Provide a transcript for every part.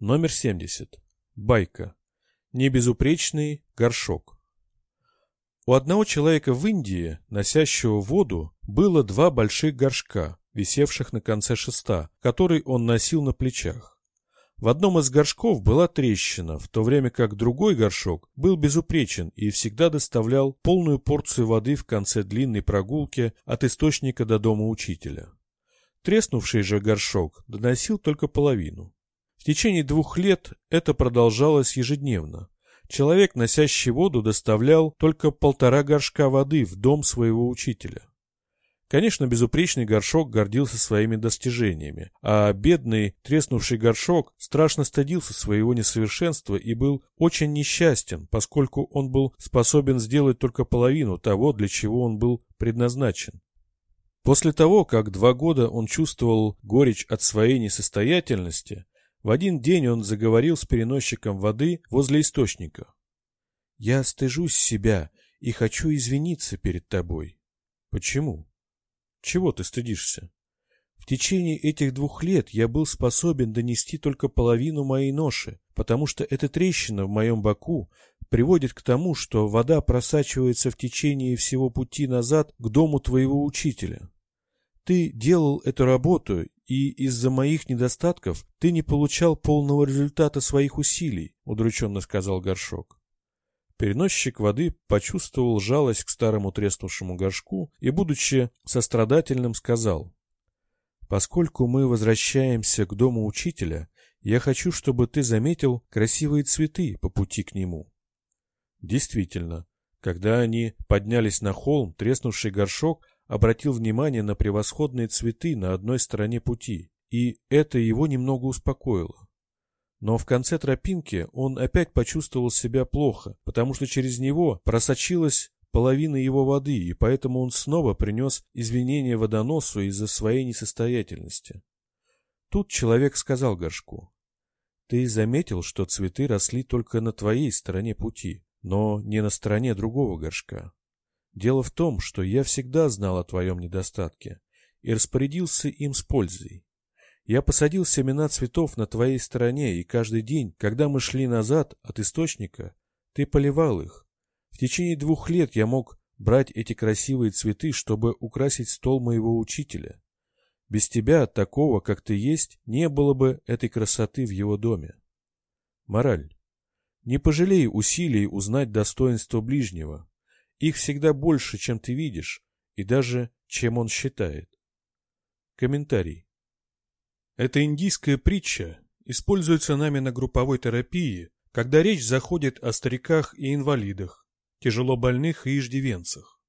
Номер 70. Байка. Небезупречный горшок. У одного человека в Индии, носящего воду, было два больших горшка, висевших на конце шеста, который он носил на плечах. В одном из горшков была трещина, в то время как другой горшок был безупречен и всегда доставлял полную порцию воды в конце длинной прогулки от источника до дома учителя. Треснувший же горшок доносил только половину. Течение двух лет это продолжалось ежедневно. Человек, носящий воду, доставлял только полтора горшка воды в дом своего учителя. Конечно, безупречный горшок гордился своими достижениями, а бедный, треснувший горшок страшно стыдился своего несовершенства и был очень несчастен, поскольку он был способен сделать только половину того, для чего он был предназначен. После того, как два года он чувствовал горечь от своей несостоятельности, в один день он заговорил с переносчиком воды возле источника. «Я стыжусь себя и хочу извиниться перед тобой». «Почему? Чего ты стыдишься?» В течение этих двух лет я был способен донести только половину моей ноши, потому что эта трещина в моем боку приводит к тому, что вода просачивается в течение всего пути назад к дому твоего учителя. Ты делал эту работу, и из-за моих недостатков ты не получал полного результата своих усилий, удрученно сказал горшок. Переносчик воды почувствовал жалость к старому треснувшему горшку и, будучи сострадательным, сказал, «Поскольку мы возвращаемся к дому учителя, я хочу, чтобы ты заметил красивые цветы по пути к нему». Действительно, когда они поднялись на холм, треснувший горшок обратил внимание на превосходные цветы на одной стороне пути, и это его немного успокоило. Но в конце тропинки он опять почувствовал себя плохо, потому что через него просочилась половина его воды, и поэтому он снова принес извинения водоносу из-за своей несостоятельности. Тут человек сказал горшку, «Ты заметил, что цветы росли только на твоей стороне пути, но не на стороне другого горшка. Дело в том, что я всегда знал о твоем недостатке и распорядился им с пользой. Я посадил семена цветов на твоей стороне, и каждый день, когда мы шли назад от источника, ты поливал их. В течение двух лет я мог брать эти красивые цветы, чтобы украсить стол моего учителя. Без тебя, такого, как ты есть, не было бы этой красоты в его доме. Мораль. Не пожалей усилий узнать достоинство ближнего, их всегда больше, чем ты видишь, и даже чем он считает. Комментарий. Эта индийская притча используется нами на групповой терапии, когда речь заходит о стариках и инвалидах, тяжело больных и иждивенцах.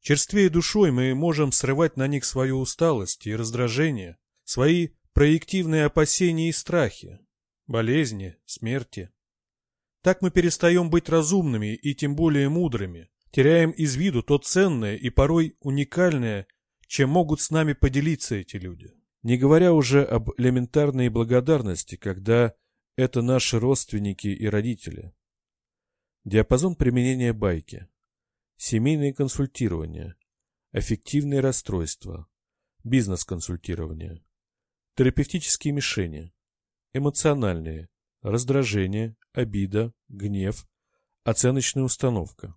Черствее душой мы можем срывать на них свою усталость и раздражение, свои проективные опасения и страхи, болезни, смерти. Так мы перестаем быть разумными и тем более мудрыми, теряем из виду то ценное и порой уникальное, чем могут с нами поделиться эти люди. Не говоря уже об элементарной благодарности, когда это наши родственники и родители. Диапазон применения байки. Семейное консультирование. Аффективные расстройства. Бизнес-консультирование. Терапевтические мишени. Эмоциональные раздражение, обида, гнев, оценочная установка.